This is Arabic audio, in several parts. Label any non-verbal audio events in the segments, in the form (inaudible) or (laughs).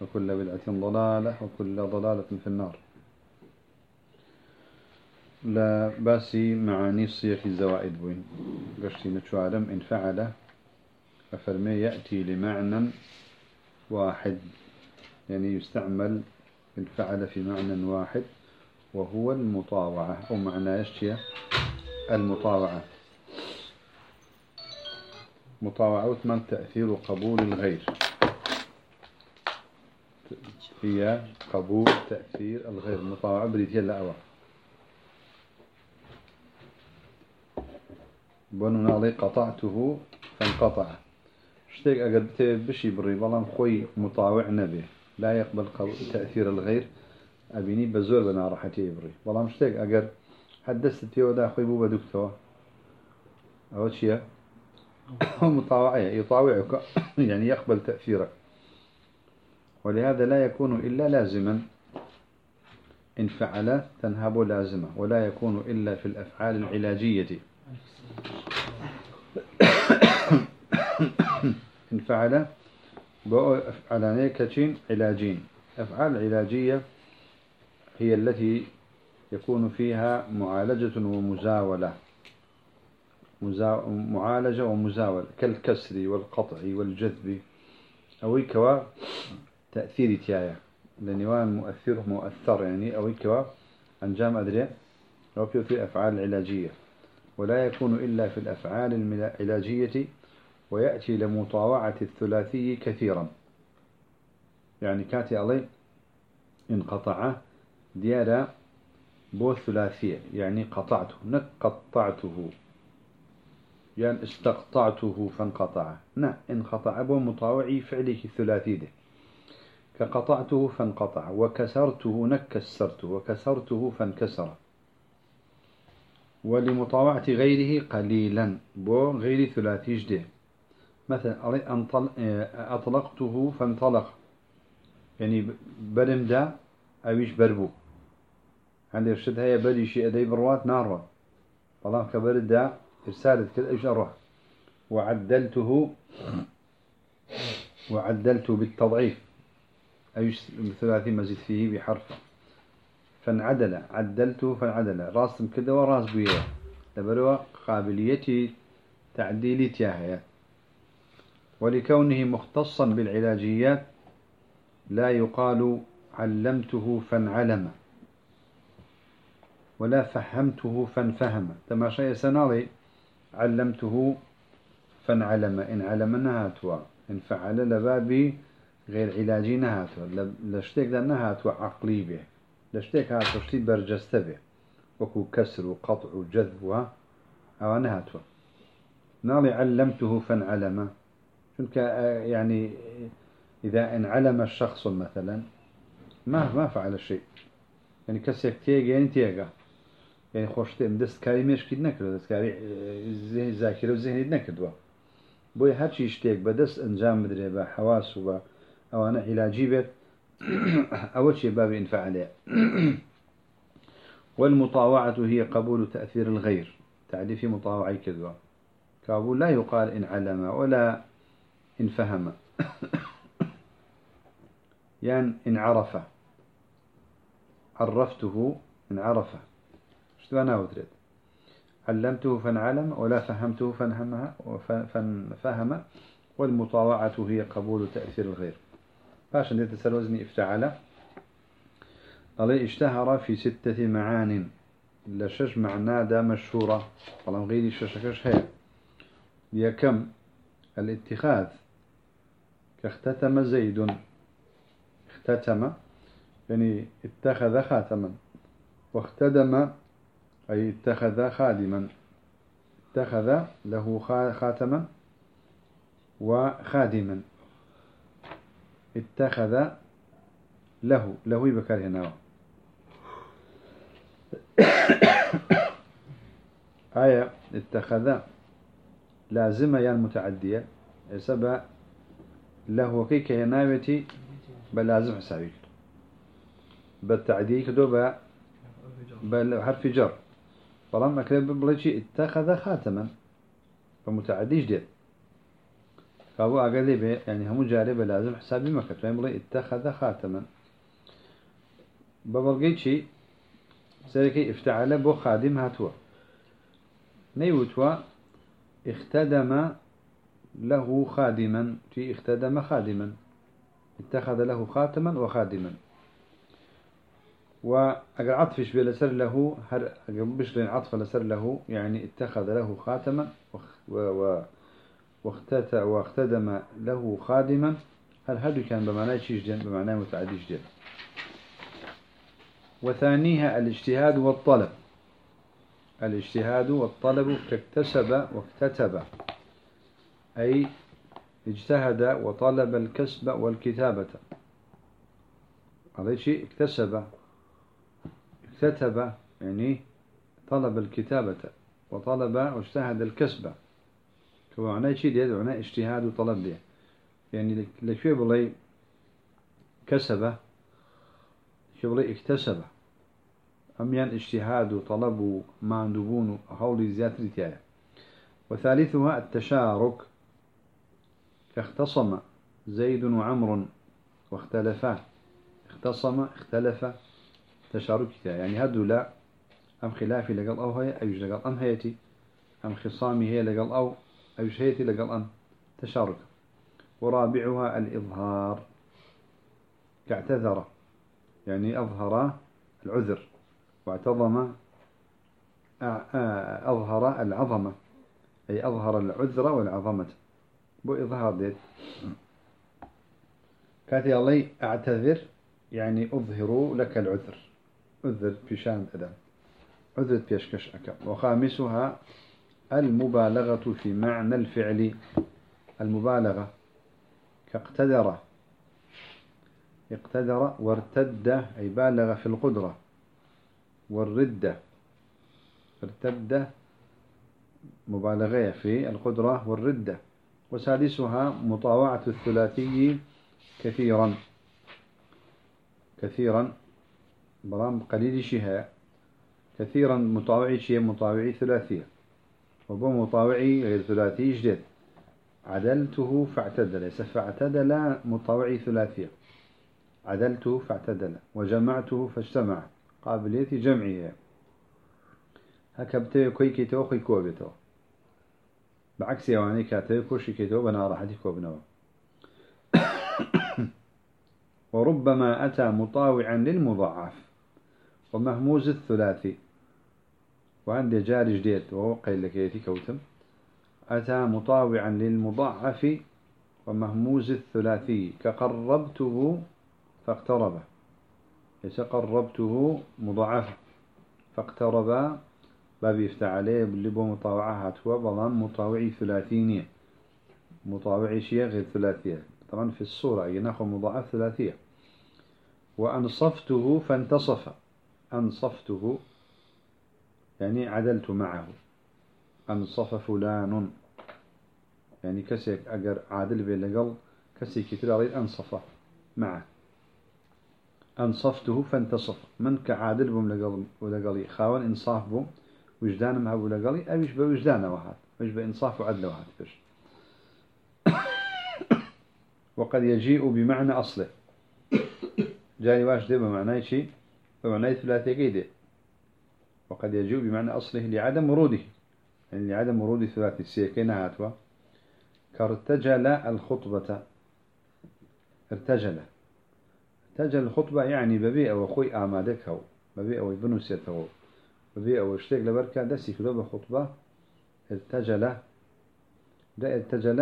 وكل بدعة ضلالة وكل ضلالة في النار. لا باسي معاني الصيغ الزوائد بوين قشتي نتشوارم إن فعل ففرمي يأتي لمعنى واحد. يعني يستعمل الفعل في معنى واحد وهو المطاوعة أو معنى يشتيه المطاوعة. مطاوعة من تأثير قبول الغير. هي قبول تأثير الغير مطاوعة بريد هي أوا بنو نالي قطعته فانقطع. اشتيك أقد بشي بري بلان خوي مطاوع نبي. لا يقبل تأثير الغير. أبيني بزور بنا راحتي بري. بلان اشتيك أقد حدثت فيه ودا خوي بوبا دكتور. أول شيء (coughs) مطاوعة يطاوعك. (coughs) يعني يقبل تأثيرك. ولهذا لا يكون إلا لازما. إن فعل تنهب لازمة ولا يكون إلا في الأفعال العلاجية. (coughs) إن فعل أفعلانية كتين علاجين. أفعال علاجية هي التي يكون فيها معالجة ومزاولة. معالجة ومزاولة كالكسر والقطع والجذب أو كوا تأثير تيايا. لنوان مؤثر مؤثر يعني أو كوا أنجام أدري أو في الأفعال العلاجية ولا يكون إلا في الأفعال العلاجية ويأتي لمطاوعة الثلاثي كثيرا. يعني كاتي علي انقطع ديارة بو ثلاثية يعني قطعته نقطعته يعني استقطعته فانقطع. نا انقطع بو مطاوعي فعله الثلاثي ده. كقطعته فانقطع وكسرته نكسرته وكسرته فانكسر. ولمطاوعة غيره قليلا بو غير ثلاثي جده مثلا أطلقته فانطلق. يعني برم دا أويش بربو. عندي الشد هي بدي شيء أدي بروات ناروا طالما كبرد دا إرسالت كل إيش أروح. وعدلته وعدلته بالتضعيف. أيش ثلاثي مزيد فيه بحرف. فانعدل عدلته فانعدل. راسم كده وراس بيه لبروا قابليتي تعديلي تياهية ولكونه مختصا بالعلاجيات لا يقال علمته فانعلم. ولا فهمته فانفهم. تماشي سنالي علمته فانعلم. إن علمنا هاتوا إن فعل لبابي غير علاجي نهاتوا لشتك ده نهاتوا عقلي به لشتك هاتوا شتي برجست به. وكو كسر وقطع وجذب أو نهاتوا نالي علمته فانعلم. شنك يعني إذا انعلم الشخص مثلا ما ما فعل شيء. يعني كسيك تيجي يعني تيجا يعني خوشت دست كاري مش كده نكرد دست كاري ذهن ذاكرة نكردوا بوي هرشي اشتيك بدس انجام مدري با حواس أو أنا علاجي بيت أول شيء باب ينفع عليه (clears throat) والمطاوعة هي قبول تأثير الغير. تعريف مطاوعي كذوة كابول لا يقال إن علم ولا إن فهم. (clears throat) يعني إن عرف. عرفته إن عرفه شتوانا ودرت علمته فانعلم ولا فهمته فانفهم والمطاوعة هي قبول تأثير الغير. باش نديت سلوزني افتعل علي اشتهر في ستة معان. لشش معناه دا مشهورة. طالما غيري ششكش هي هي كم؟ الاتخاذ. كاختتم زيد. اختتم يعني اتخذ خاتما. واختدم أي اتخذ خادما. اتخذ له خاتما. وخادما. اتخذ له له بكر هنا (coughs) آية اتخذ لازمة يعني متعدية سبب له كي كيناوتي بلازم حسابي بالتعدية كدو بل حرف جر. فلما كلمة بلشي اتخذ خاتما. فمتعدي جديد فابو أقل به يعني هم جاربة لازم حسابي ما كتبين بلي اتخذ خاتما. ببلغي شي سيركي افتعل بو خادم هاتوا. نيوتوا اختدم له خادما. في اختدم خادما. اتخذ له خاتما وخادما. وأجر عطفش بلسر له هر أجر بشرين عطف لسر له يعني اتخذ له خاتما. و واختدم له خادما. هل هذا كان بمعنى شيء جدا؟ بمعنى متعدي جدا. وثانيها الاجتهاد والطلب. الاجتهاد والطلب كاكتسب واكتتب. أي اجتهد وطلب الكسب والكتابة. هذا شيء اكتسب. اكتتب يعني طلب الكتابة. وطلب واجتهد الكسب. كما شيء دي معناه اجتهاد وطلب دي يعني لكي بلي كسب شو بلي اكتسب. أم يعني اجتهاد وطلب معندوبون هولي زيادة تيايا وثالثها التشارك. كاختصم زيد وعمر واختلفا. اختصم اختلف تشارك يعني هدو لا. أم خلافي لقل أو هي أيش لقل أم هيتي أم خصامي هي لقل أو. أيش هيتي لقل أم تشارك. ورابعها الإظهار. كاعتذر يعني أظهر العذر. واعتظم أظهر العظمة أي أظهر العذر والعظمة. بو إظهار ديت. كاتي الله أعتذر. يعني أظهر لك العذر. عذر بشان أدم. عذر بيشكش أكا. وخامسها المبالغة في معنى الفعل المبالغة. كاقتدر. اقتدر وارتد أي بالغ في القدرة. والردة ارتد مبالغة في القدرة. والردة وسادسها مطاوعة الثلاثي كثيرا. كثيرا. برام قليل شيها كثيرا مطاوعي شيء مطاوعي ثلاثية وبو مطاوعي غير ثلاثي جديد عدلته فاعتدل. فاعتدل مطاوعي ثلاثية. عدلته فاعتدل. وجمعته فاجتمع. قابلية جمعية. هكا بتوي كوي كيتو خي كوبيتو. بعكس يواني كاتب كوشي كيتو بنا راحتي كوبنوا (coughs) وربما أتى مطاوعا للمضاعف. ومهموز الثلاثي. وعندي جاري جديد وهو قيل لك يتي كوتم أتى مطاوعا للمضاعف ومهموز الثلاثي كقربته فاقترب ليس قربته مضاعفا فاقترب باب يفتح عليه باللي بو مطاوعة هو بلان مطاوعي ثلاثينية. مطاوعي شيء غير ثلاثية. طبعا في الصورة يناخذ مضاعف ثلاثية. وأنصفته فانتصف. أنصفته يعني عدلت معه. أنصف فلان. يعني كسيك أجر عادل بلقل كسيك كتير أريد أنصفه معه. أنصفته فانتصف. من كعادل لقل ولقلي؟ خاون إنصاف بم وجدان ما هو لقلي؟ يشبه وجدان واحد. يشبه إنصاف وعدل واحد فش (coughs) وقد يجيء بمعنى أصله. جاي واش ده بمعنى شيء بمعنى ثلاثة كيده وقد يجيء بمعنى أصله لعدم وروده. يعني لعدم ورود ثلاثة السيكين هاتوا كارتجل الخطبة. ارتجل. ارتجل الخطبة يعني ببيئة وخوي آمادك هو. ببيئة ويبنوسيته ببيئة ويشتيق لبركة دسي كلو بخطبة. ارتجل. ده ارتجل.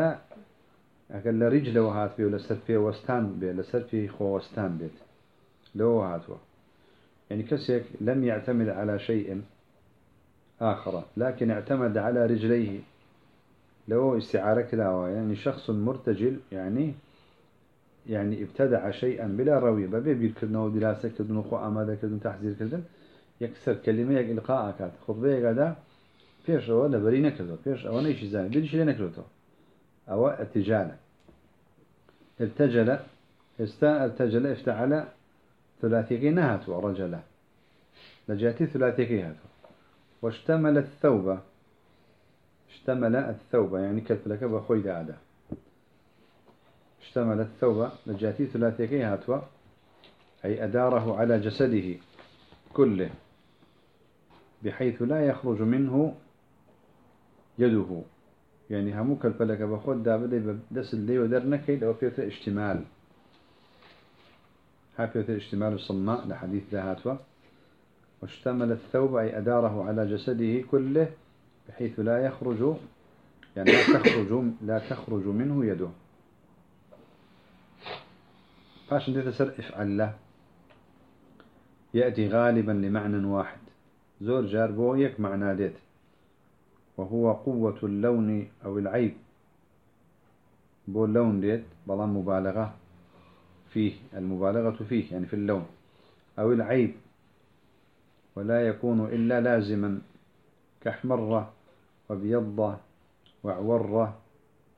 أقل رجل وهات بيه لسر فيه وستان بيه لسر فيه خو وستان بيه لو هاتوا. يعني كسيك لم يعتمد على شيء آخر لكن اعتمد على رجليه. لو استعارة كلاوة يعني شخص مرتجل يعني يعني ابتدع شيئا بلا روية ببي بيركدنا ودراسة كدن وخو أمادة كدن تحذير كدن يكسر كلمة يك إلقاء خطبة يقعد فيش أو لبري نكذو فيش أو نيش زاني بديش لي نكذو أو اتجالة. ارتجل استا ارتجل افتعل ثلاثي نهت ورجل لجاتي ثلاثي هاتو. واشتمل الثوبة اشتمل الثوبة يعني كتلك بخوي دعاده اشتمل الثوب لجاتي ثلاثيكي هاتوا أي أداره على جسده كله بحيث لا يخرج منه يده. يعني همو كالفلك بخود دابد دس اللي ودر نكيد أو فيوت اشتمال. ها فيوت اشتمال الصماء لحديث ذهاتوا واشتمل الثوب أي أداره على جسده كله بحيث لا يخرج يعني لا تخرج لا تخرج منه يده. فاش ندير سر افعل له. يأتي غالبا لمعنى واحد. زور جار بو يك معنى ديت. وهو قوة اللون أو العيب. بو اللون ديت بلا مبالغة. فيه المبالغة فيه يعني في اللون أو العيب ولا يكون إلا لازما كحمرة وبيضة وعورة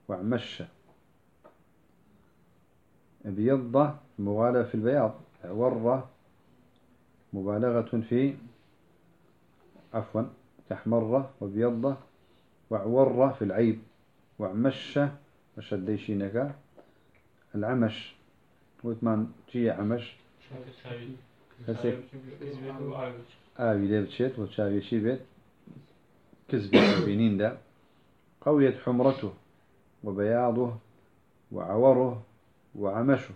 وعمشة. بيضة مبالغة في البياض ورة مبالغة في عفوا تحمرة وبيضة وعورة في العيب وعمشة مشديشينك العمش. وثمان جي عمش آوي دي بتشيت وتشاوي شي بيت كذب بينين ده قويت حمرته وبياضه وعوره وعمشه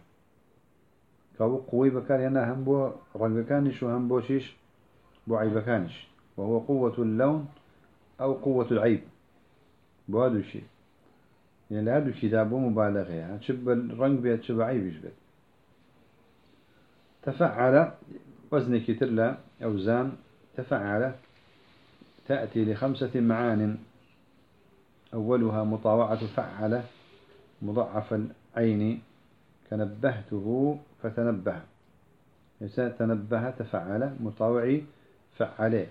كابو قوي بكار ينا هم بو رنگكانش وهم بو شيش بو عيبكانش وهو قوة اللون أو قوة العيب بو هذا الشيء يعني هذا الشيء دابو مبالغة يعني شب الرنگ بيت شب عيب بيت تفعل وزن كتر أوزان تفعل تأتي لخمسة معان. أولها مطاوعة فعل مضعف العين تنبهته فتنبه. إنسان تنبه تفعل مطاوعي فعله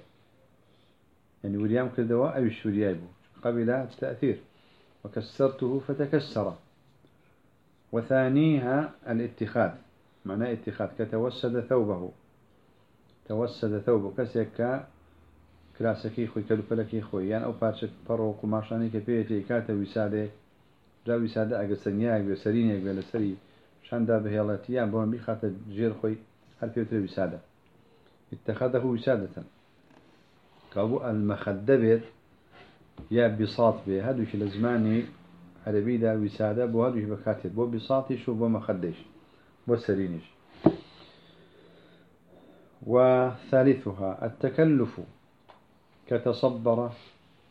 يعني وليام كدواء أو الشرياب قبل التأثير. وكسرته فتكسر. وثانيها الاتخاذ. معناه اتخاذ كتوسد ثوبه. توسد ثوبه. كسيكا كلاسكي خوي كلوبلكي خوي يعني أو بارشك فرو قماشاني كبيتي كاتا وسادة جا وسادة أقسنياك بسرينيك بلسري شاندا بهيلتيان بون بخاطر جير خوي. هل بيوتر وسادة اتخذه وسادة كابو المخدبت يا بساط به هذا في الزماني عربي دا وسادة بو هذا بكاتب. بو بساطيش وبو مخدش. بو سرينش وثالثها التكلف. كتصبر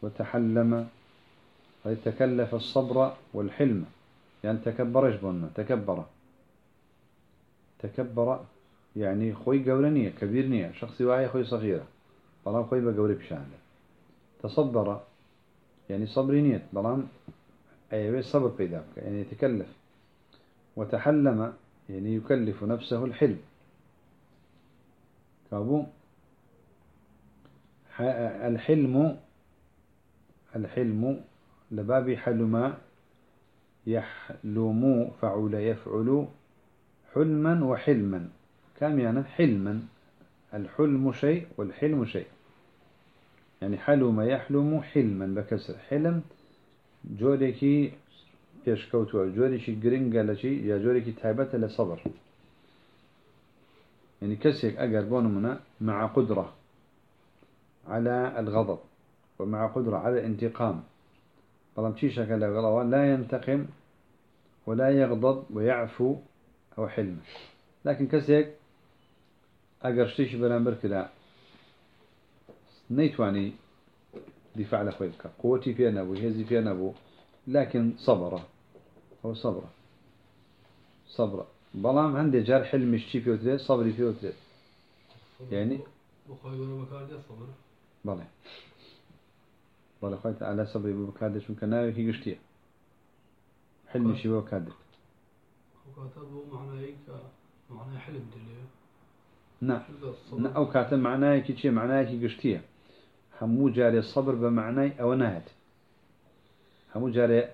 وتحلم ويتكلف الصبر والحلم. يعني تكبرش بنا تكبر. تكبر يعني خوي قولنية كبير نية شخصي واعي خوي صغيرة بلام خوي بقولي بشانه تصبر يعني صبري نية بلام أيوة صبر بيدابك يعني يتكلف وتحلم يعني يكلف نفسه الحلم. كابو الحلم الحلم لباب حلم يحلم فعل يفعل حلما وحلما. كم يعني؟ حلما. الحلم شيء والحلم شيء. يعني حلم يحلم حلما بكسر حلم جوريكي يشكوتوا جوريكي جرينجا لشي يا جوريكي تايبت لصبر يعني كسيك أجر بونمنا مع قدرة على الغضب ومع قدرة على الانتقام. طالما شي شكل لا ينتقم ولا يغضب ويعفو أو حلم. لكن كسيك أجر شتيش برامبر كده نيتواني دفاع لخويلك قوتي فيها نبو هزي فيها نبو لكن صبرة هو صبرة صبرة بلام عندي جار حلم الشي فيه وتريد صبري فيه وتريد يعني؟ بلى. بلى خويت على صبري ببكادش ممكن ناوي هي قشتية. حلم الشي ببكادش وكاتبه معناه معناه حلم دليل نعم. أو كاتب معناه كي شيء معناه كي قشتية. همو جاري الصبر بمعنى أو نهت. همو جاري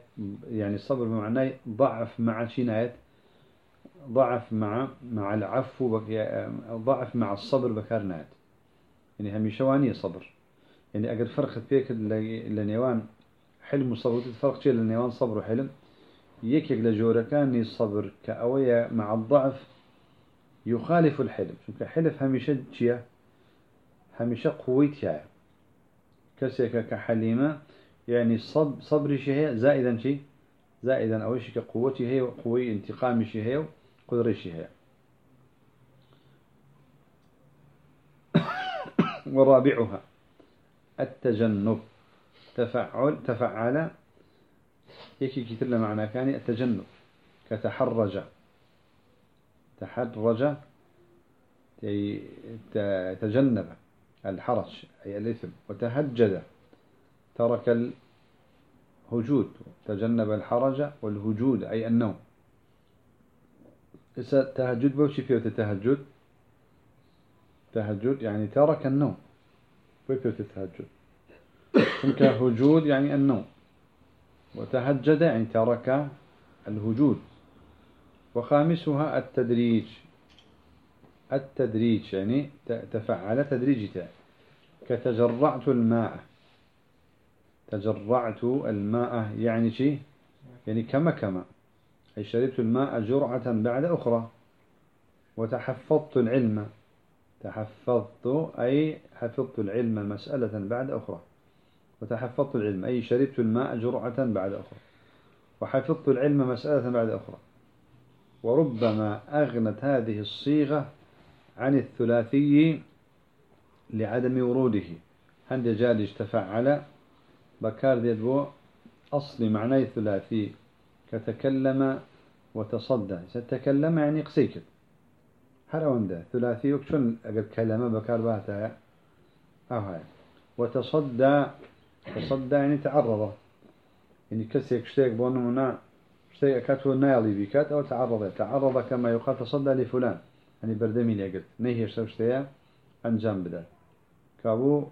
يعني الصبر بمعنى ضعف مع شنايت ضعف مع مع العفو ضعف مع الصبر بكارنات يعني هم شواني صبر. يعني أقد فرق فيك لنيوان حلم وصبر فرق شيء لنيوان صبر وحلم. يكيك لجورة كان الصبر كأوية مع الضعف يخالف الحلم. شو حلف هميشة جيا هميشة قويتها كسيك كحليمة يعني صب صبر شيء زائدا شيء زائدا أو شيء كقوتي هي وقوي انتقام شيء هي وقدر شيء هي (coughs) ورابعها التجنب تفعل تفعل. يكي كتير معنى كان التجنب كتحرج. تحرج تجنب الحرج أي الإثم وتهجد. ترك الهجود تجنب الحرج والهجود أي النوم. إذا تهجد بوشي فيه تتهجد تهجد يعني ترك النوم. ويفيه تتهجد ثم هجود يعني النوم. وتهجد يعني ترك الهجود. وخامسها التدريج. التدريج يعني تفعل تدريجته كتجرعت الماء. تجرعت الماء يعني شيء يعني كما كما. أي شربت الماء جرعة بعد أخرى. وتحفظت العلم. تحفظت أي حفظت العلم مسألة بعد أخرى. وتحفظت العلم أي شربت الماء جرعة بعد أخرى. وحفظت العلم مسألة بعد أخرى. وربما أغنت هذه الصيغة عن الثلاثي لعدم وروده. عند جالج تفعل بكار ديدبو أصل معنى الثلاثي كتكلم وتصدى. ستكلم يعني قسيكت. هر أوندا ثلاثي وكشون أقل كلمة بكار باتها أو هاي. وتصدى تصدى يعني تعرض. يعني كسيك شتيك بونمنا شتيك كاتو نايلي بكات أو تعرض. تعرض كما يقال تصدى لفلان. يعني بردمي لقد نهي شتيا أنجام بدا كابو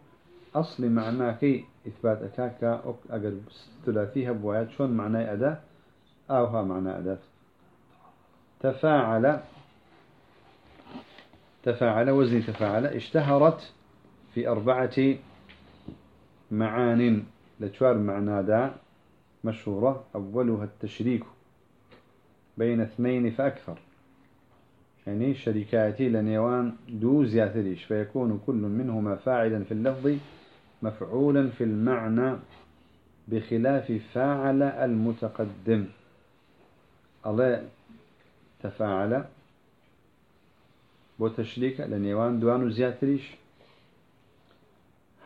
أصل معناكي إثبات أكاكا أقل ثلاثيها بوايات. شون معناه أداة أو ها معنى أداة تفاعل. تفاعل وزن تفاعل. اشتهرت في أربعة معان. لتشوار معنى دا مشهورة. أولها التشريك بين اثنين فأكثر. يعني شركاتي لنيوان دو زياتريش فيكون كل منهما فاعلا في اللفظ مفعولا في المعنى بخلاف فاعل المتقدم. الله تفاعل بوتشريك لنيوان دوان زياتريش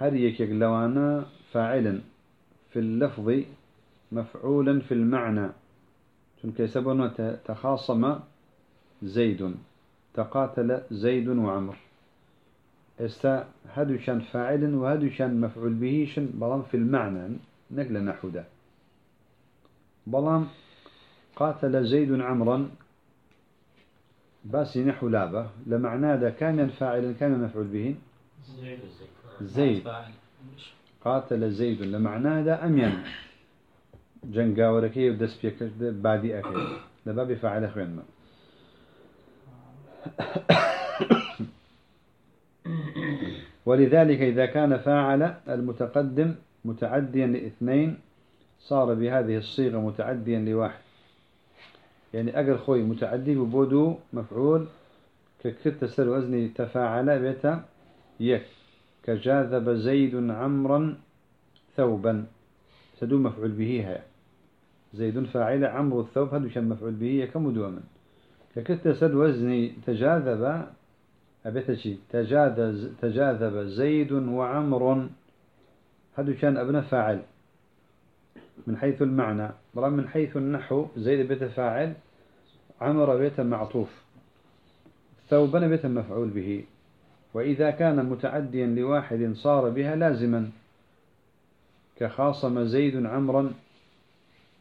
هر يكيك لوانا فاعلا في اللفظ مفعولا في المعنى. چونك يسبون تخاصم زيد تقاتل زيد وعمر استا هدو كان فاعل وهدو كان مفعول به شن بلام في المعنى نقل نحو ده بلام قاتل زيد عمرا بس نحو لابة لمعنى ده كان فاعلا كان مفعول به زيد. قاتل زيد. لمعنى ده أمين جنگاوركي ودس بيك بعدي أكيد لبابي فاعل خوين ما ولذلك إذا كان فاعل المتقدم متعديا لاثنين صار بهذه الصيغة متعديا لواحد. يعني أقل خوي متعدي ببودو مفعول ككت سر وزني تفاعل بيتا يك. كجاذب زيد عمرا ثوبا. سدو مفعول به هي. زيد فاعل عمرو الثوب هذا مفعول به كمدوما ككت سر وزني تجاذب أبيتشي تجاذب, زيد وعمر. هذا كان أبن فاعل. من حيث المعنى. برا من حيث النحو زيد بيت فاعل عمر بيت معطوف. ثوبا بيت مفعول به. وإذا كان متعديا لواحد صار بها لازما. كخاصم زيد عمرا.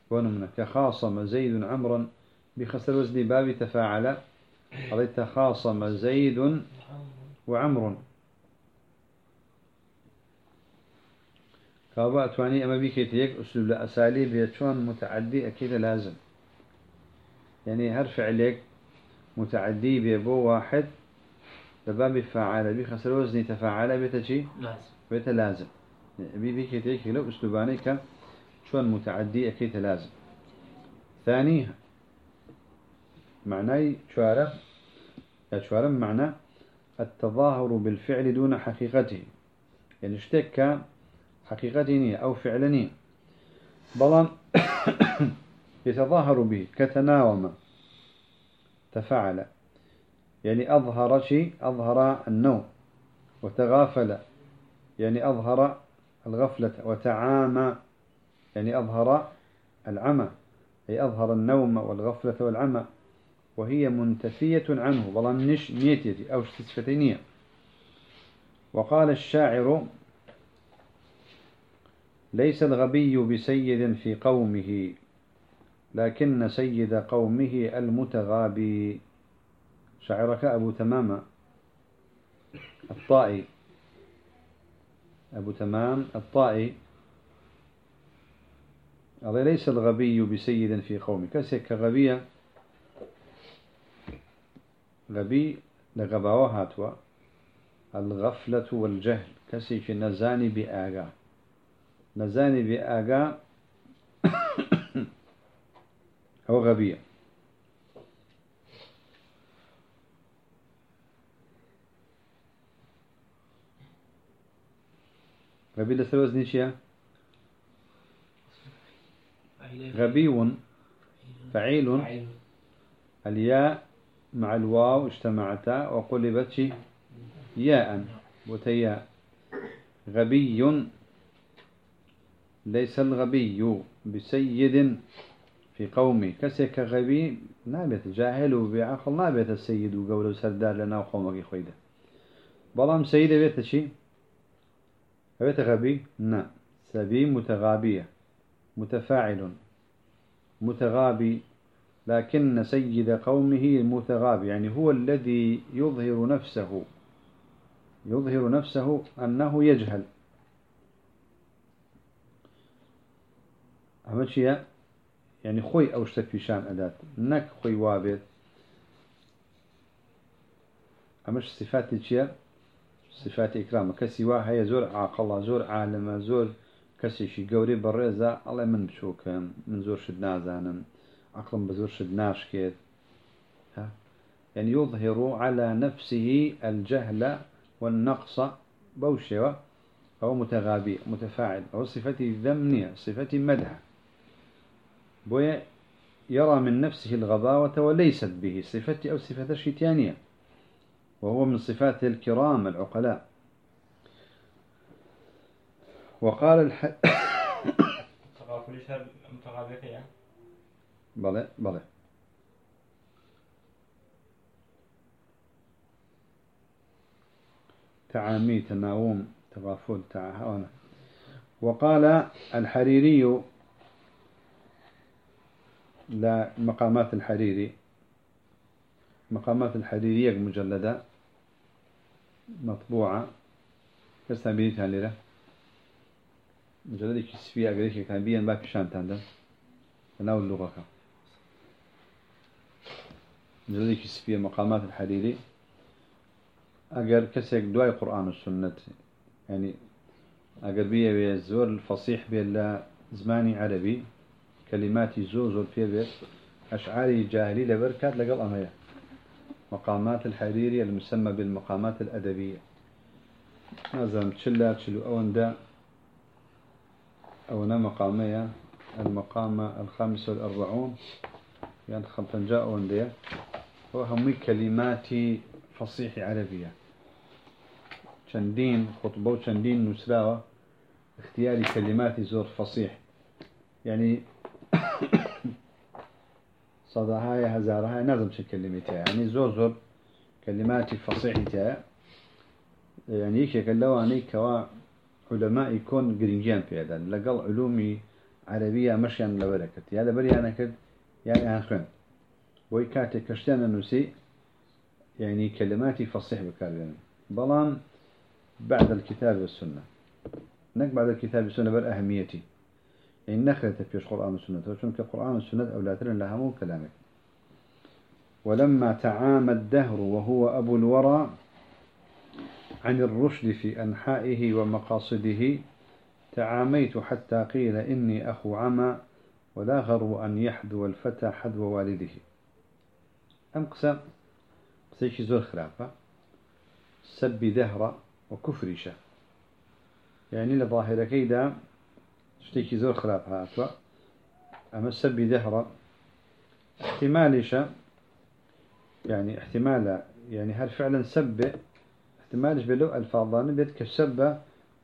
ونمنا. كخاصم زيد عمرا. بخسر وزن باب تفاعل. قضيت تخاصم زيد وعمر. كابا أتواني أما بيك يتيك أسلوب لأساليب يتشون متعدي أكيد لازم. يعني هر فعلك متعدي بيبو واحد بباب فعال بخسر وزن تفاعل بيتشي لازم. بيت لازم. بي بيك يتيك لو أسلوباني شون متعدي أكيد لازم. ثانيها معناي شوارع شوارع معنى التظاهر بالفعل دون حقيقته. يعني اشتك حقيقته أو فعلني بلان (coughs) يتظاهر به كتناوم تفعل يعني أظهر شيء أظهر النوم وتغافل. يعني أظهر الغفلة وتعامى يعني أظهر العمى. أي أظهر النوم والغفلة والعمى. وهي منتفية عنه. بلان نش نيتي أو شتسفتينية وقال الشاعر ليس الغبي بسيد في قومه لكن سيد قومه المتغابي. شعرك أبو تمام الطائي. أبو تمام الطائي. ليس الغبي بسيد في قومه. كسك غبية غبي لغباوة هاتوا. الغفلة والجهل. كسيك نزاني بآغا نزاني بآغا (coughs) هو غبية. غبي لسر وزني شيا؟ غبي فعيل. الياء مع الواو اجتمعتا وقلبت ياء وتياء غبي. ليس الغبي بسيد في قومي. كسك غبي نابت جاهل وبعقل نابت السيد وقول سردار لنا وقومك خويدا. بلام سيد بيت شي؟ بيت غبي؟ نا. سبي متغابية. متفاعل. متغابي. لكن سيد قومه المتغابي يعني هو الذي يظهر نفسه يظهر نفسه أنه يجهل. أهم شيء يعني خوي أو شتك شان أدات نك خوي وابد أمش صفات شيء صفات إكرام. كسي هي زور عاقل زور عالم زور كسي شي قوري بالرزة الله من بشوك من زور شد نازانا عقلم بزور شد ناشكيت يعني يظهر على نفسه الجهل والنقص. بوشوة أو متغابي متفاعل. أو صفة ذمنية صفة مدح. بويا يرى من نفسه الغباوة وليست به صفة أو صفة شتانية وهو من صفات الكرام العقلاء. وقال الح... بلى بلى تعامي تناوم تغافل تعاون. وقال الحريري لا مقامات الحريري. مقامات الحريرية مجلدة مطبوعة. كسا بيتها ليرة مجلدة كسفية أقريك كان بيان باك شان تاندن تناول اللغة مجلدة كسفية مقامات الحريري أقر كسيك دواي قرآن والسنة. يعني أقر بيه الزور الفصيح بيه زماني عربي. كلمات زور زور في بيت أشعاري جاهلي لبركات لقل أمية. مقامات الحريري المسمى بالمقامات الأدبية. نظم تشلا تشلو أون دا. أونا مقامية. المقام الخامس والأربعون. يعني خمسة أون دا هو همي كلمات فصيح عربية. شندين خطبة وشندين نسراوة اختياري كلمات زور فصيح. يعني (coughs) صداهاي هزارها نظم كلمتها يعني زور زور كلمات فصيحتها يعني يكي كلواني كوا علماء يكون قرنجيان في هذا. لقل علومي عربية مشيا لبركت يا لبري أنا كد يعني أنا كاتي كشتان نسي يعني كلماتي فصيح بكاربين بلان بعد الكتاب والسنة. نك بعد الكتاب والسنة بر أهميتي إن نخلت في القرآن والسنة وشنك القرآن والسنة أولادنا لها مو كلامك ولما تعامى الدهر وهو أبو الورى عن الرشد في أنحائه ومقاصده تعاميت حتى قيل إني أخو عمى ولا غرو أن يحدو الفتى حدو والده. أم قسم قسيش زور خلافة. سب دهر وكفرشة يعني لظاهرة كيدا شتيكي زور خلافة أتوا أما سب دهر احتمالش يعني احتمال يعني هل فعلا سب احتمالش بلو الفاظان بيت كسب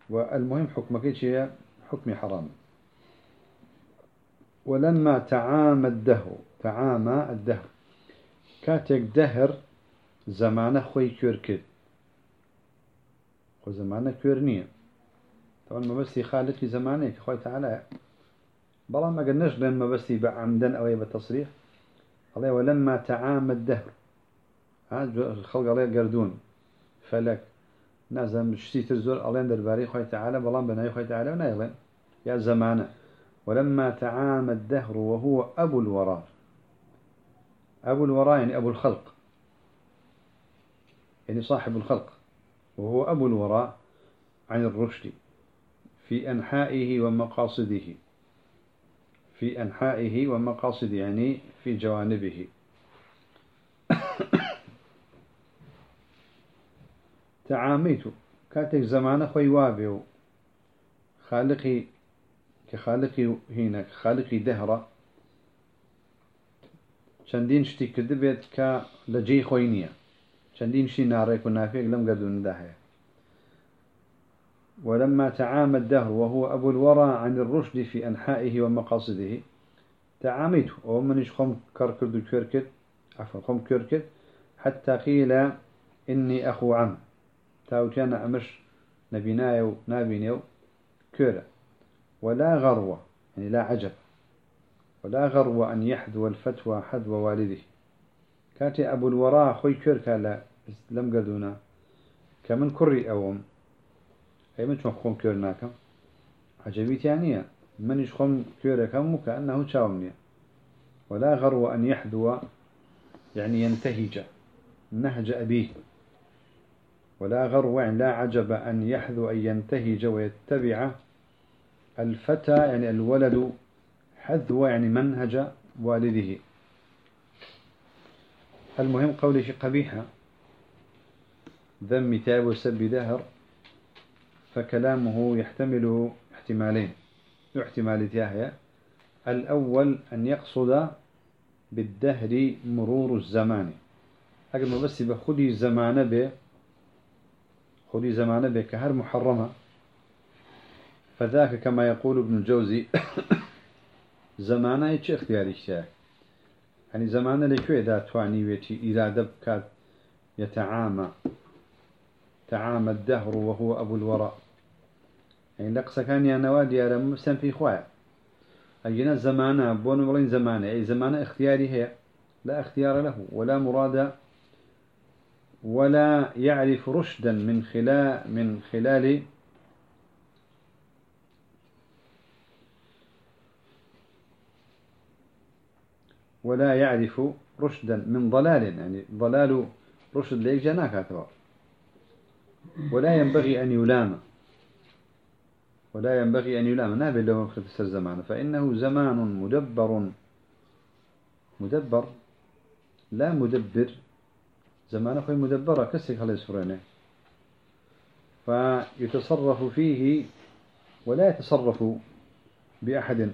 والمهم حكمك هي حكم حرام. ولما تعامى الدهر تعامى الدهر. كاتك دهر زمانه خوي كوركد خو زمانه كورنية طبعا ما بس خالتي زمانه خوي تعالى بلا ما قلناش لأن ما بس بعمدا أو بتصريح الله ولما تعامى الدهر. الخلق عليه قردون فلك نازم شتيت الزور ألين درباري خوي تعالى بلان بناي خوي تعالى ونايلين يا زمانه ولما تعامى الدهر وهو أبو الوراء. أبو الوراء يعني أبو الخلق. يعني صاحب الخلق. وهو أبو الوراء عن الرشد في أنحائه ومقاصده. في أنحائه ومقاصده يعني في جوانبه. (coughs) تعاميت. كاتك زمان خوي وابيو. خالقي كخالقي هنا خالقي دهرة. چەندین شتی کرده بێت کە لە جێی خۆی نییە. چەندین شی ناڕێک و نافێک لەم گردوندا هەیە. ولما تعامى الدهر وهو أبو الورى عن الرشد في أنحائه ومقاصده تعاميت ومنش خم كركد كركد عفوا خم كركد حتى قيل إني أخو عم. تاوتيانا أمش نبينايو نابينيو كورة ولا غروة يعني لا عجب. ولا غرو أن يحذو الفتوى حذو والده. كاتي أبو الوراء خوي كركا لا لم قدونا. كمن كري أوم. أي من شون خون كرناكم عجبيت يعني من يشخون كم؟ وكأنه شاومني. ولا غرو أن يحذو يعني ينتهج نهج أبيه. ولا غرو يعني لا عجب أن يحذو أن ينتهج ويتبع الفتى يعني الولد حذو يعني منهج والده. المهم قولي شيء قبيحة. ذم تاب وسب دهر فكلامه يحتمل احتمالين. احتمال تياهية الأول أن يقصد بالدهر مرور الزمان. أقل بس بخدي زمان به خدي زمان به كهر محرمة. فذاك كما يقول ابن الجوزي. (coughs) زمانه چه اختیاری شته يعني زمانه لكوي دا تواني ويتي إرادة بكات يتعامى تعامى الدهر وهو أبو الوراء يعني لقصة كان يا نوادي على مسلم في خوايا أجينا زمانه بون ولين زمانه. أي زمانه اختياري هي لا اختيار له ولا مراد ولا يعرف رشدا من خلال من خلال ولا يعرف رشدا من ضلال يعني ضلال رشد ليك جناك هاتوا ولا ينبغي أن يلام. ولا ينبغي أن يلام. نابل له مخلص الزمان فإنه زمان مدبر. مدبر؟ لا مدبر. زمان أخوي مدبرة كسك على سفرانه فيتصرف فيه ولا يتصرف بأحد.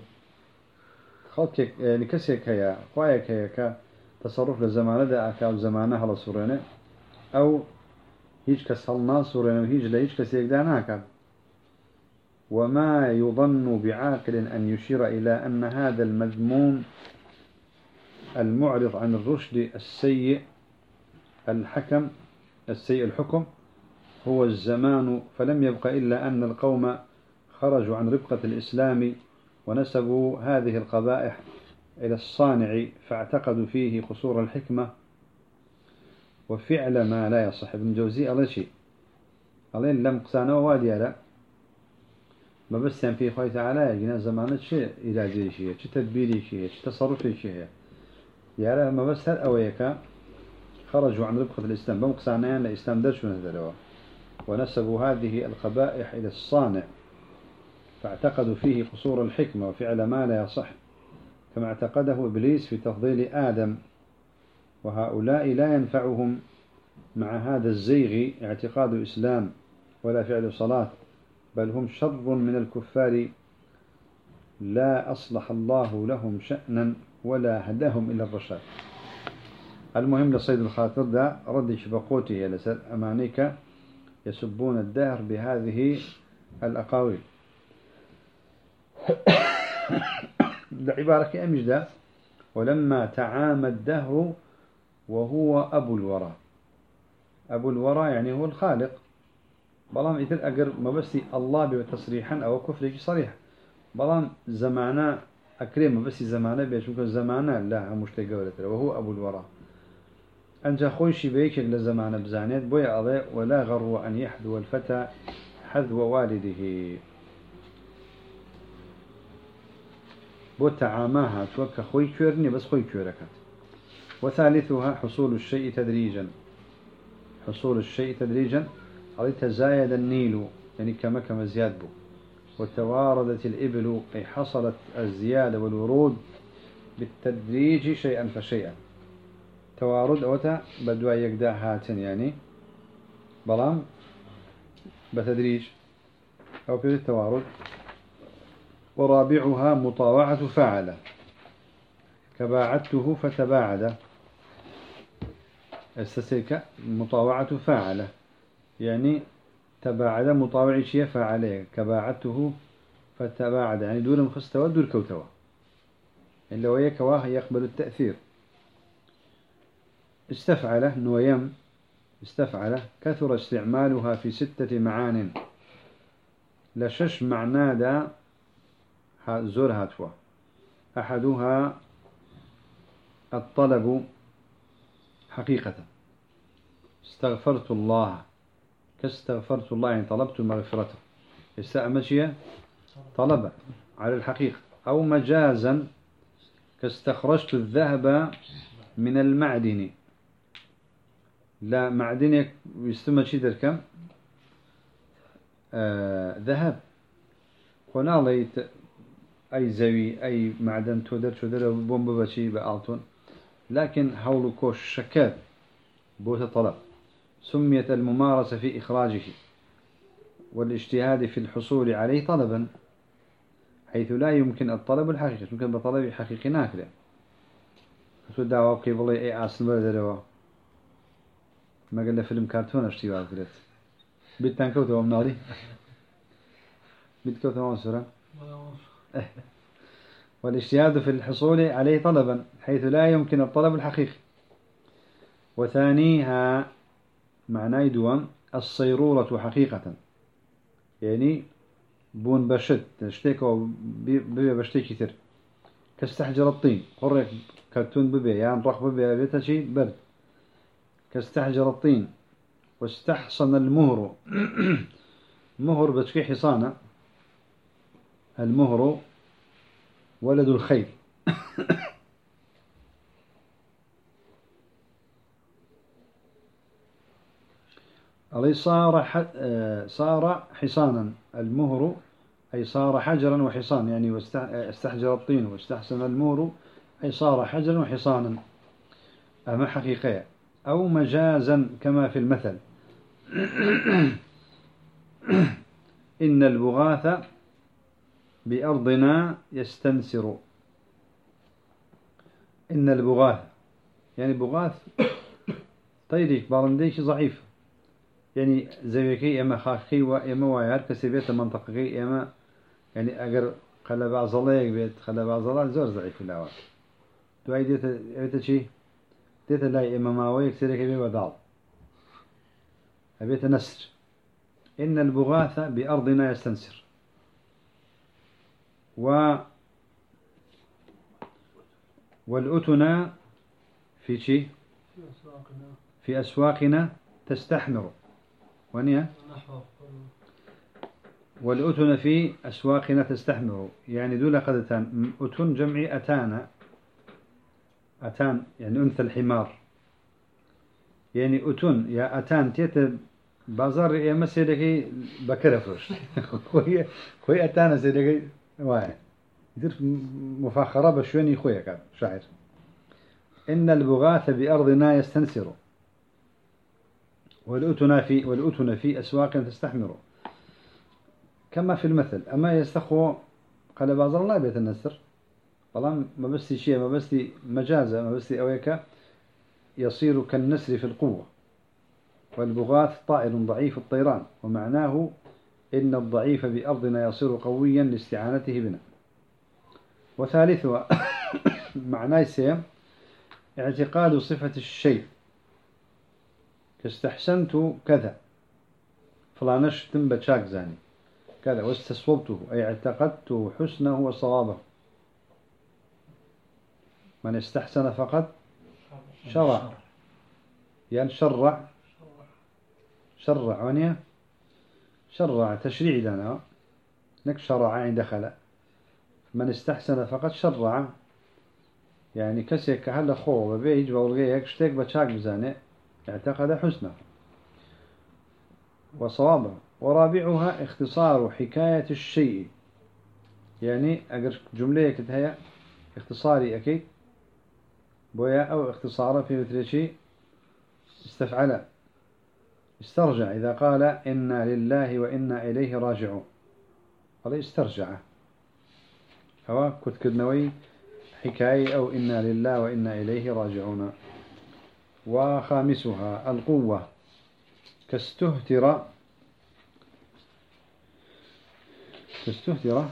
خلقك يعني كسيك هيا قوايك هيا كتصرف لزمانه دا أكاو زمانه هلا سورينه أو هيج كسلنا سورينه وهيج لا هيج كسيك داناك وما يظن بعاقل أن يشير إلى أن هذا المذموم المعرض عن الرشد السيء الحكم السيء الحكم هو الزمان فلم يبق إلا أن القوم خرجوا عن ربقة الإسلام ونسبوا هذه القبائح إلى الصانع فاعتقدوا فيه قصور الحكمة. وفعل ما لا يصح. ابن جوزي الله شيء الله لم قسانه وادي على ما بس في خوي تعالى يجينا زمانة شيء علاجي شيء شيء تدبيري شيء شيء تصرفي شيء يا ما بس هل أويك خرجوا عن ربقة الإسلام. بمقسانين الإسلام درش من هذا ونسبوا هذه القبائح إلى الصانع. فاعتقدوا فيه قصور الحكمة وفعل ما لا يصح كما اعتقده إبليس في تفضيل آدم. وهؤلاء لا ينفعهم مع هذا الزيغ اعتقاد إسلام ولا فعل صلاة بل هم شر من الكفار. لا أصلح الله لهم شأنا ولا هداهم إلى الرشاد. المهم لصيد الخاطر ده رد شبقوته لسر أمانيك يسبون الدهر بهذه الأقاويل. (coughs) العبارة أمش ده. ولما تعامى الدهر وهو أبو الورى. أبو الورى يعني هو الخالق. بلام إذن أقر ما بس الله بتصريحا أو كفر صريح بلام زمانا أكرم ما بس زمانا بيش ممكن زمانا لا مش تقولت وهو أبو الورى. أنجا خوشي بيك لزمان بزانيت بويا أضيء ولا غرو أن يحذو الفتى حذو والده. بو تعاماها توك خوي كورني بس خوي كوركت وثالثها حصول الشيء تدريجا. حصول الشيء تدريجا. علي تزايد النيل يعني كما كما زياد بو وتواردت الإبل أي حصلت الزيادة والورود بالتدريج شيئا فشيئا. توارد أوتا بدوا يقدا هاتن يعني بلام بتدريج أو في التوارد ورابعها مطاوعة فاعلة. كباعدته فتباعد. استسيك مطاوعة فاعلة. يعني تباعد مطاوع شيء فاعلة. كباعدته فتباعد. يعني دور مخستوى دور كوتوى اللي هو يكواه يقبل التأثير. استفعل نويم. استفعل. كثر استعمالها في ستة معان. لشش معنى دا زور هاتوا أحدها الطلب حقيقة. استغفرت الله. كاستغفرت الله يعني طلبت مغفرته. استأمشي طلب على الحقيقة. أو مجازا كاستخرجت الذهب من المعدن. لا معدنك يستمر شي دركم؟ آه ذهب. أي زوي أي معدن تودر تودر بومب بشي بألتون لكن حول كوش شكات بوت طلب. سميت الممارسة في إخراجه. والإجتهاد في الحصول عليه طلبا حيث لا يمكن الطلب الحقيقي. يمكن بطلب حقيقي ناكلة. فتدعوا قبل أي أصل بردروا ما قال فيلم كرتون أشتي وعقلت بيت كوتو مناري بيت كوتو سورة (laughs) والاجتهاد في الحصول عليه طلبا حيث لا يمكن الطلب الحقيقي. وثانيها معنى دوام الصيرورة حقيقة. يعني بون بشت اشتكوا ببي بشتي كثير. كاستحجر الطين قرق كرتون ببي يعني رخ ببي بيتا شيء برد. كاستحجر الطين واستحصن المهر. (coughs) مهر بتشكي حصانة. المهر ولد الخيل. علي صار صار حصانا. المهر أي صار حجرا وحصان يعني واستحجر الطين واستحسن المهر أي صار حجرا وحصانا. أما حقيقية أو مجازا كما في المثل. (coughs) إن البغاث بأرضنا يستنسر. إن البغاث يعني بغاث طيريك بارنديش ضعيف. يعني زويكي إما خاخي وإما وايار كسبيت منطقي إما يعني أجر خلا بعض الله بيت خلا بعض الله زور ضعيف الأول دعي ديت شيء ديت لا إما ماوي يكسر كبير ودال أبيت نسر. إن البغاث بأرضنا يستنسر. و والأتنا في شي؟ في أسواقنا تستحمر. ونيا نحو والأتن في أسواقنا تستحمر. يعني دول قد أتان. أتن جمعي أتانا. أتان يعني أنثى الحمار. يعني أتن يا أتان تيت بازار يا مسيدك بكرة فرش. (laughs) خوي خوي أتانا سيدك يدير مفاخرة بشويني خويا كان شاعر إن البغاث بأرضنا يستنسر. والأتنا في والأتنا في أسواق تستحمر. كما في المثل أما يستخو قال بازار الله بيت النسر. طالما ما بس شيء ما بس مجازة ما بس أويك يصير كالنسر في القوة. والبغاث طائر ضعيف الطيران ومعناه إن الضعيف بأرضنا يصير قويا لاستعانته بنا وثالثها معناه سيم اعتقاد صفة الشيء كاستحسنت كذا فلانش تنبت شاك زاني كذا واستسوبته أي اعتقدت حسنه وصوابه من استحسن فقط شرع يعني شرع شرع ونيا شرع تشريع لنا. نك شرع عين دخل. من استحسن فقط شرع. يعني كسيك هلا خو بيج بولغيك شتيك بتشاك بزانه اعتقد حسنه. وصوابه ورابعها اختصار حكاية الشيء. يعني أجر جملة كده اختصاري أكيد. بويا أو اختصارا في مثل شيء استفعل. استرجع إذا قال إنا لله وإنا إليه راجعون. هذا استرجع. هو كنت كدنوي حكاية أو إنا لله وإنا إليه راجعون. وخامسها القوة. كاستهتر. كاستهتر.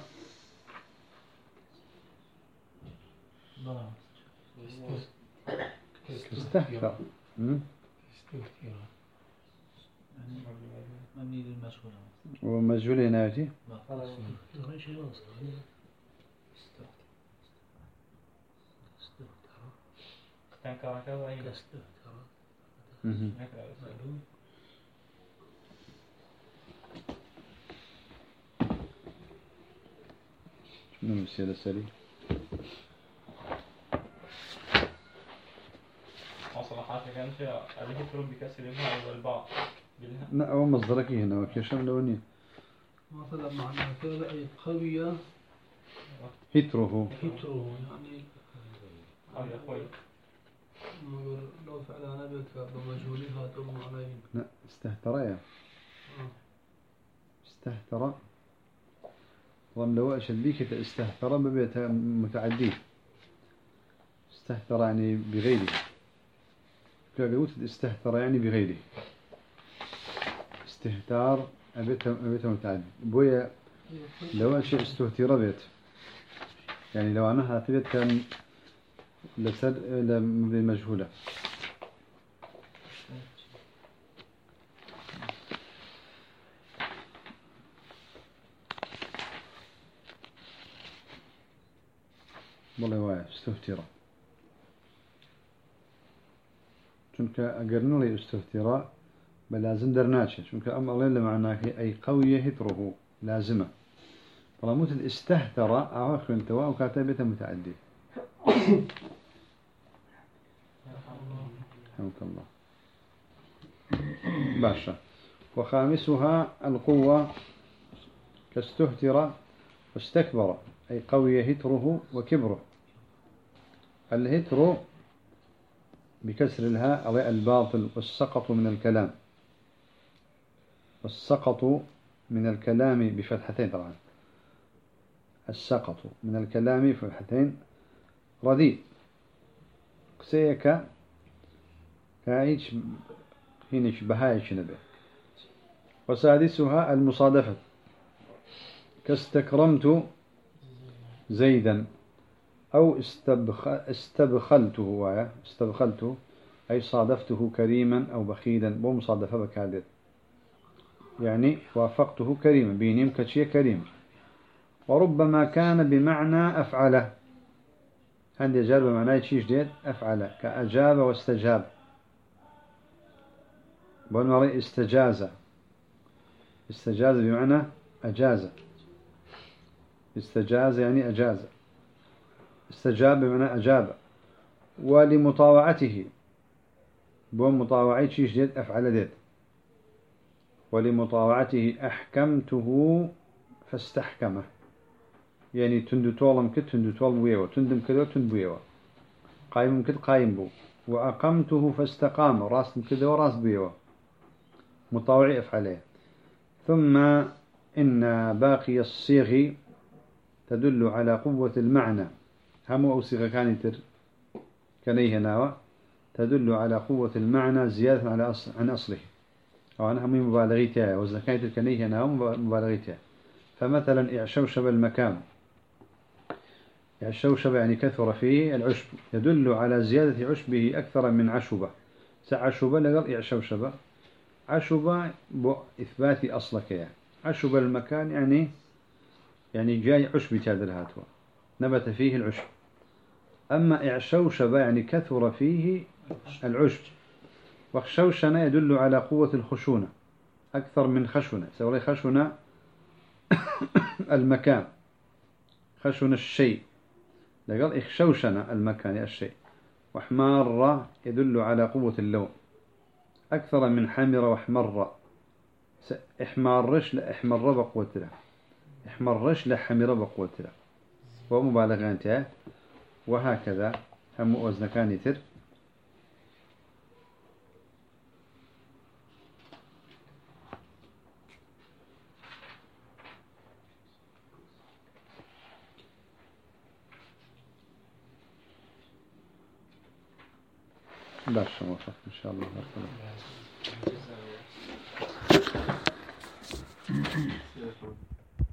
كاستهتر. أمم. مبني للمشهور ومجهول هنا يأتي. شنو المسيرة السري مصطلحات كان شيء عليه ترب بكسر الهاء والباء بالهاء لا هو مصدرك هنا وكيشم لوني مثلا معناها كذا أي قوية هتره هتره يعني مگر لو فعلا بك بمجهولها تم عليهم لا استهتر يا. استهتر. ظن لو أشد بيك استهتر ببيت متعدي. استهتر يعني بغيره كذا قلت استهتر يعني بغيره استهتار أبيت أبيت متعدي بويا لو أشياء استهتر بيت. يعني لو أنا هاتبت كان لسر مجهولة والله وايا استهترا چونك اگر نڵێ استهترا بلازم چونکە ئەم ئەڵێن لە معناکەی ئەی قویە هتره استهترا ئاوا خوێنتەوە ئەو کاتە بێتە متعدی. رحمك الله باشا وخامسها القوة كاستهتر واستكبر أي قوي هتره وكبره الهتر بكسر الهاء الباطل والسقط من الكلام. والسقط من الكلام بفتحتين طبعا. السقط من الكلام بفتحتين. رديء. قسيك كايش. هينش. بهايش نبه وسادسها المصادفة. كاستكرمت زيدا. أو استبخ استبخلته ويا استبخلته. أي صادفته كريما أو بخيلا. بو مصادفة بكادر يعني وافقته كريما بينيم كتشي كريم. وربما كان بمعنى أفعله. عندي جار بمعنى شيء جديد أفعل كأجاب واستجاب. بون استجاز. استجاز بمعنى أجاز. استجاز يعني أجاز. استجاب بمعنى أجاب. ولمطاوعته. بون مطاوعي شيء جديد أفعل ديت. ولمطاوعته أحكمته فاستحكمه. يعني تندو طولم كت تندو طول بويوة. تندم كذا تند بويوة. قايم كد قايم بو. وأقمته فاستقام. راس كذا وراس بويوة. مطاوعي أفعله. ثم إن باقي الصيغ تدل على قوة المعنى. هم أو صيغة كانت كنيه ناوى تدل على قوة المعنى زيادة على أصل عن أصله. أو أنا هم مبالغيتها وإذا الكنيه ناوى مبالغيتها. فمثلا إعشوشب المكان. إعشوشب يعني كثر فيه العشب. يدل على زيادة عشبه أكثر من عشبة سعشبة لقل إعشوشب عشبة بإثبات أصلك يعني. عشب المكان يعني يعني جاي عشب تادر هاتوا نبت فيه العشب. أما إعشوشب يعني كثر فيه العشب. وخشوشنا يدل على قوة الخشونة أكثر من خشونة. سوري خشونة (coughs) المكان خشونة الشيء. لقال إخشوشنا المكان الشيء. وحمار يدل على قوة اللون. أكثر من حمر واحمر. إحمارش لإحمر بقوة له. إحمرش لحمر بقوة له. ومبالغة وهكذا. هم وزن كان يتر. باش موفق إن شاء الله Thank you.